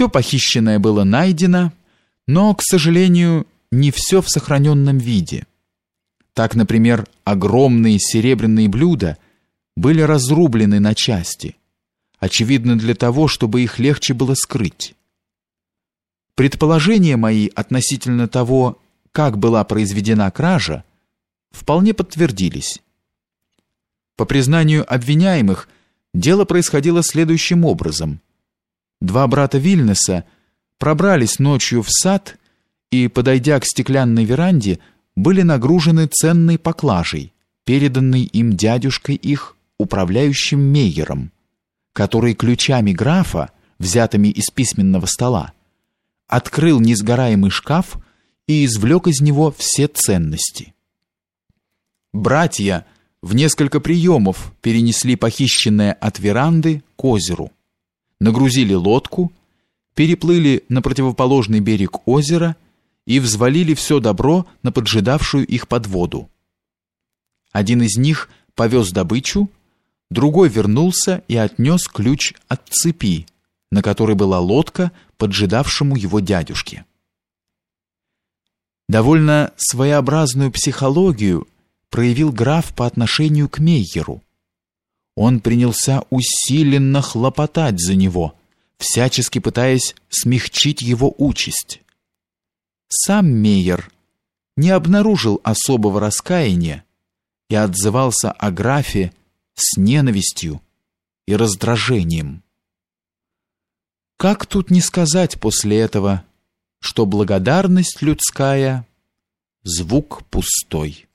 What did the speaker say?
Все похищенное было найдено, но, к сожалению, не все в сохраненном виде. Так, например, огромные серебряные блюда были разрублены на части, очевидно для того, чтобы их легче было скрыть. Предположения мои относительно того, как была произведена кража, вполне подтвердились. По признанию обвиняемых, дело происходило следующим образом. Два брата Вильнеса пробрались ночью в сад и, подойдя к стеклянной веранде, были нагружены ценной поклажей, переданной им дядюшкой их, управляющим Мейером, который ключами графа, взятыми из письменного стола, открыл несгораемый шкаф и извлек из него все ценности. Братья в несколько приемов перенесли похищенное от веранды к озеру, нагрузили лодку, переплыли на противоположный берег озера и взвалили все добро на поджидавшую их подводу. Один из них повез добычу, другой вернулся и отнес ключ от цепи, на которой была лодка, поджидавшему его дядюшке. Довольно своеобразную психологию проявил граф по отношению к Мейеру. Он принялся усиленно хлопотать за него, всячески пытаясь смягчить его участь. Сам Мейер не обнаружил особого раскаяния и отзывался о графе с ненавистью и раздражением. Как тут не сказать после этого, что благодарность людская — звук пустой?